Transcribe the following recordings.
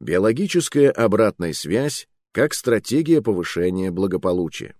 Биологическая обратная связь как стратегия повышения благополучия.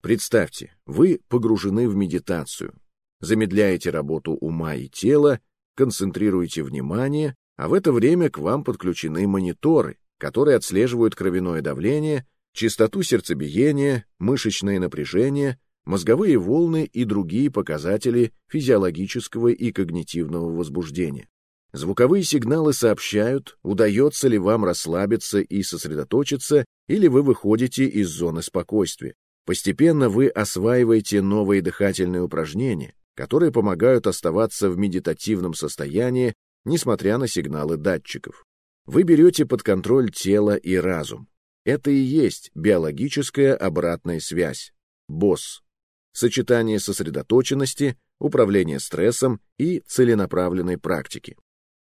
Представьте, вы погружены в медитацию, замедляете работу ума и тела, концентрируете внимание, а в это время к вам подключены мониторы, которые отслеживают кровяное давление, частоту сердцебиения, мышечное напряжение, мозговые волны и другие показатели физиологического и когнитивного возбуждения. Звуковые сигналы сообщают, удается ли вам расслабиться и сосредоточиться, или вы выходите из зоны спокойствия. Постепенно вы осваиваете новые дыхательные упражнения, которые помогают оставаться в медитативном состоянии, несмотря на сигналы датчиков. Вы берете под контроль тело и разум. Это и есть биологическая обратная связь, БОС. Сочетание сосредоточенности, управления стрессом и целенаправленной практики.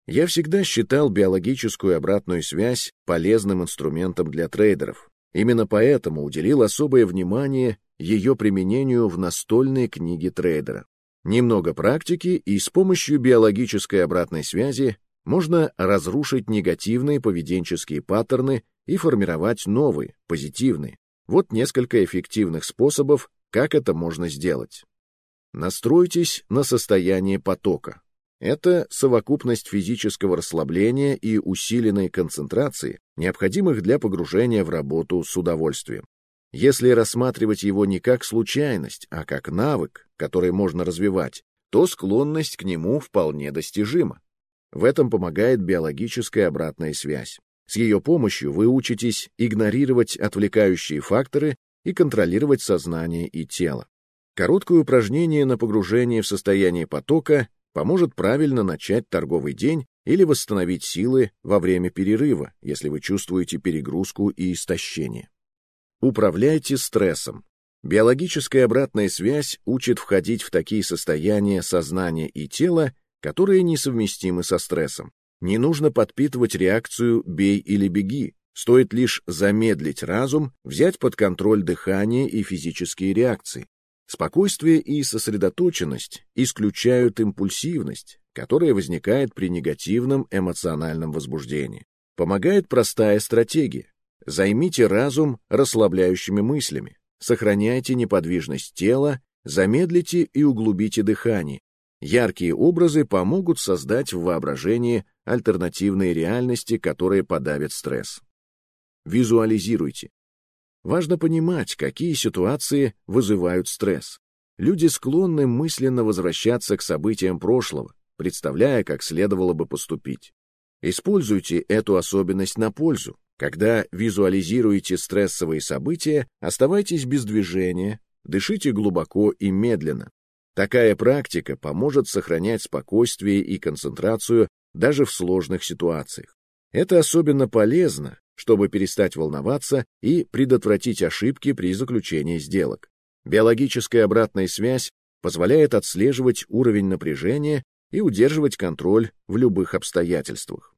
Я всегда считал биологическую обратную связь полезным инструментом для трейдеров. Именно поэтому уделил особое внимание ее применению в настольной книге трейдера. Немного практики, и с помощью биологической обратной связи можно разрушить негативные поведенческие паттерны и формировать новые, позитивные. Вот несколько эффективных способов, как это можно сделать. Настройтесь на состояние потока. Это совокупность физического расслабления и усиленной концентрации, необходимых для погружения в работу с удовольствием. Если рассматривать его не как случайность, а как навык, который можно развивать, то склонность к нему вполне достижима. В этом помогает биологическая обратная связь. С ее помощью вы учитесь игнорировать отвлекающие факторы и контролировать сознание и тело. Короткое упражнение на погружение в состояние потока поможет правильно начать торговый день или восстановить силы во время перерыва, если вы чувствуете перегрузку и истощение. Управляйте стрессом. Биологическая обратная связь учит входить в такие состояния сознания и тела, которые несовместимы со стрессом. Не нужно подпитывать реакцию «бей или беги», стоит лишь замедлить разум, взять под контроль дыхание и физические реакции. Спокойствие и сосредоточенность исключают импульсивность, которая возникает при негативном эмоциональном возбуждении. Помогает простая стратегия. Займите разум расслабляющими мыслями, сохраняйте неподвижность тела, замедлите и углубите дыхание. Яркие образы помогут создать в воображении альтернативные реальности, которые подавят стресс. Визуализируйте. Важно понимать, какие ситуации вызывают стресс. Люди склонны мысленно возвращаться к событиям прошлого, представляя, как следовало бы поступить. Используйте эту особенность на пользу. Когда визуализируете стрессовые события, оставайтесь без движения, дышите глубоко и медленно. Такая практика поможет сохранять спокойствие и концентрацию даже в сложных ситуациях. Это особенно полезно, чтобы перестать волноваться и предотвратить ошибки при заключении сделок. Биологическая обратная связь позволяет отслеживать уровень напряжения и удерживать контроль в любых обстоятельствах.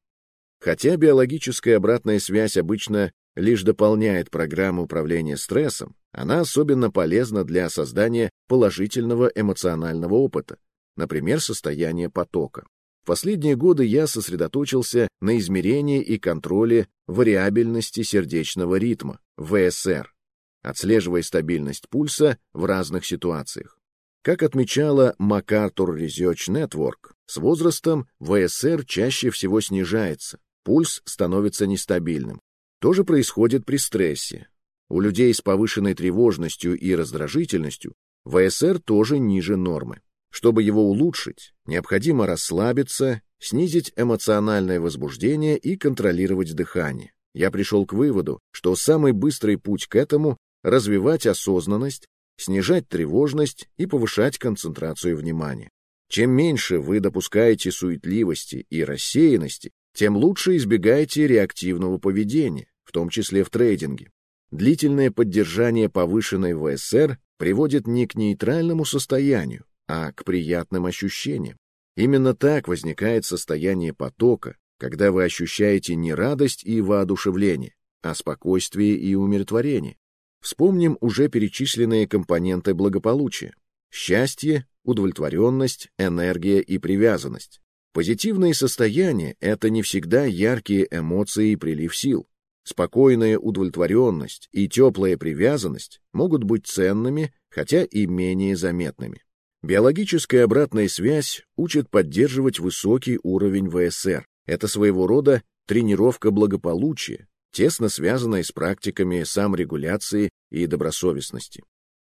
Хотя биологическая обратная связь обычно лишь дополняет программу управления стрессом, она особенно полезна для создания положительного эмоционального опыта, например, состояния потока последние годы я сосредоточился на измерении и контроле вариабельности сердечного ритма, ВСР, отслеживая стабильность пульса в разных ситуациях. Как отмечала MacArthur Research Network, с возрастом ВСР чаще всего снижается, пульс становится нестабильным. То же происходит при стрессе. У людей с повышенной тревожностью и раздражительностью ВСР тоже ниже нормы. Чтобы его улучшить, необходимо расслабиться, снизить эмоциональное возбуждение и контролировать дыхание. Я пришел к выводу, что самый быстрый путь к этому — развивать осознанность, снижать тревожность и повышать концентрацию внимания. Чем меньше вы допускаете суетливости и рассеянности, тем лучше избегаете реактивного поведения, в том числе в трейдинге. Длительное поддержание повышенной ВСР приводит не к нейтральному состоянию, а к приятным ощущениям. Именно так возникает состояние потока, когда вы ощущаете не радость и воодушевление, а спокойствие и умиротворение. Вспомним уже перечисленные компоненты благополучия. Счастье, удовлетворенность, энергия и привязанность. Позитивные состояния — это не всегда яркие эмоции и прилив сил. Спокойная удовлетворенность и теплая привязанность могут быть ценными, хотя и менее заметными. Биологическая обратная связь учит поддерживать высокий уровень ВСР. Это своего рода тренировка благополучия, тесно связанная с практиками саморегуляции и добросовестности.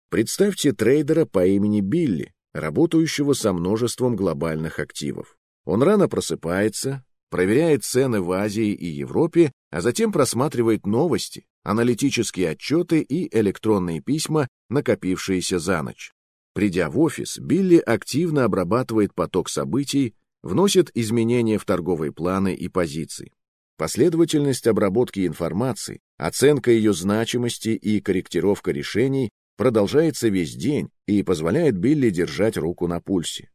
Представьте трейдера по имени Билли, работающего со множеством глобальных активов. Он рано просыпается, проверяет цены в Азии и Европе, а затем просматривает новости, аналитические отчеты и электронные письма, накопившиеся за ночь. Придя в офис, Билли активно обрабатывает поток событий, вносит изменения в торговые планы и позиции. Последовательность обработки информации, оценка ее значимости и корректировка решений продолжается весь день и позволяет Билли держать руку на пульсе.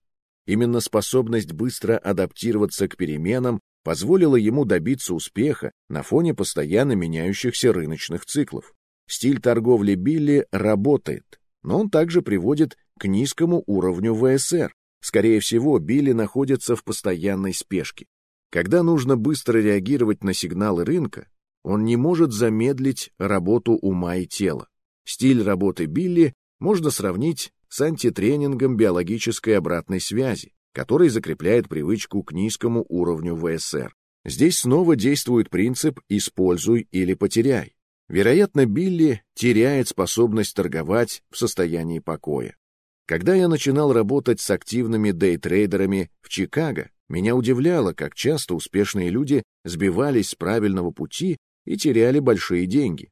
Именно способность быстро адаптироваться к переменам позволила ему добиться успеха на фоне постоянно меняющихся рыночных циклов. Стиль торговли Билли работает, но он также приводит к низкому уровню ВСР. Скорее всего, Билли находится в постоянной спешке. Когда нужно быстро реагировать на сигналы рынка, он не может замедлить работу ума и тела. Стиль работы Билли можно сравнить с антитренингом биологической обратной связи, который закрепляет привычку к низкому уровню ВСР. Здесь снова действует принцип «используй или потеряй». Вероятно, Билли теряет способность торговать в состоянии покоя. Когда я начинал работать с активными дейтрейдерами в Чикаго, меня удивляло, как часто успешные люди сбивались с правильного пути и теряли большие деньги.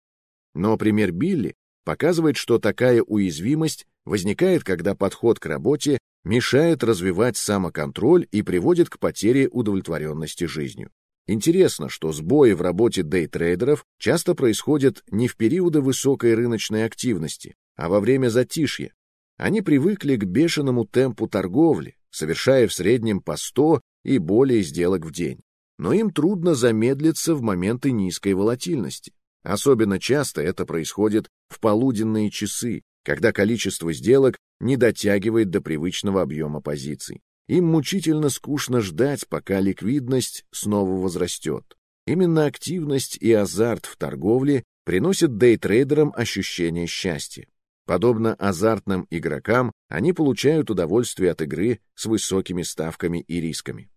Но пример Билли показывает, что такая уязвимость возникает, когда подход к работе мешает развивать самоконтроль и приводит к потере удовлетворенности жизнью. Интересно, что сбои в работе дейтрейдеров часто происходят не в периоды высокой рыночной активности, а во время затишья. Они привыкли к бешеному темпу торговли, совершая в среднем по 100 и более сделок в день. Но им трудно замедлиться в моменты низкой волатильности. Особенно часто это происходит в полуденные часы, когда количество сделок не дотягивает до привычного объема позиций. Им мучительно скучно ждать, пока ликвидность снова возрастет. Именно активность и азарт в торговле приносят дейтрейдерам ощущение счастья. Подобно азартным игрокам, они получают удовольствие от игры с высокими ставками и рисками.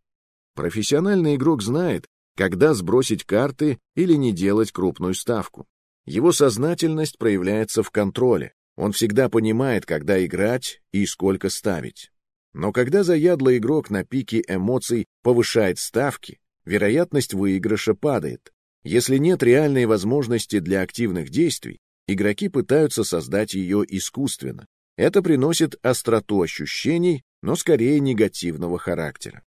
Профессиональный игрок знает, когда сбросить карты или не делать крупную ставку. Его сознательность проявляется в контроле, он всегда понимает, когда играть и сколько ставить. Но когда заядлый игрок на пике эмоций повышает ставки, вероятность выигрыша падает. Если нет реальной возможности для активных действий, игроки пытаются создать ее искусственно. Это приносит остроту ощущений, но скорее негативного характера.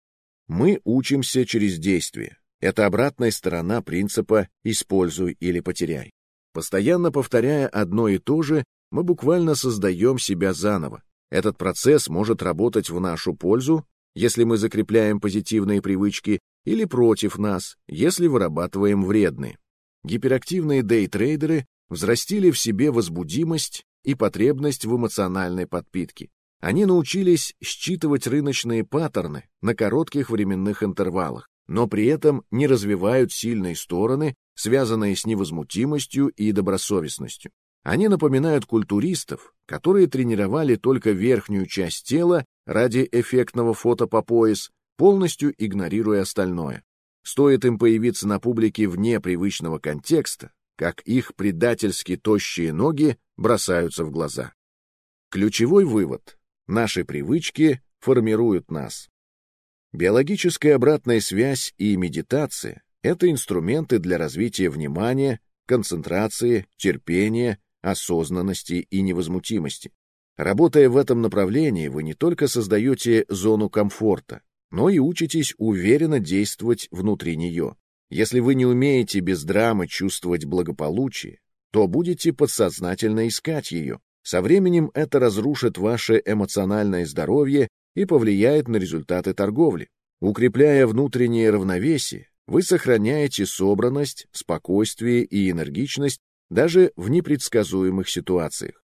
Мы учимся через действие. Это обратная сторона принципа «используй или потеряй». Постоянно повторяя одно и то же, мы буквально создаем себя заново. Этот процесс может работать в нашу пользу, если мы закрепляем позитивные привычки, или против нас, если вырабатываем вредные. Гиперактивные дейтрейдеры взрастили в себе возбудимость и потребность в эмоциональной подпитке. Они научились считывать рыночные паттерны на коротких временных интервалах, но при этом не развивают сильные стороны, связанные с невозмутимостью и добросовестностью. Они напоминают культуристов, которые тренировали только верхнюю часть тела ради эффектного фото по пояс, полностью игнорируя остальное. Стоит им появиться на публике вне привычного контекста, как их предательски тощие ноги бросаются в глаза. Ключевой вывод. Наши привычки формируют нас. Биологическая обратная связь и медитация — это инструменты для развития внимания, концентрации, терпения, осознанности и невозмутимости. Работая в этом направлении, вы не только создаете зону комфорта, но и учитесь уверенно действовать внутри нее. Если вы не умеете без драмы чувствовать благополучие, то будете подсознательно искать ее. Со временем это разрушит ваше эмоциональное здоровье и повлияет на результаты торговли. Укрепляя внутреннее равновесие, вы сохраняете собранность, спокойствие и энергичность даже в непредсказуемых ситуациях.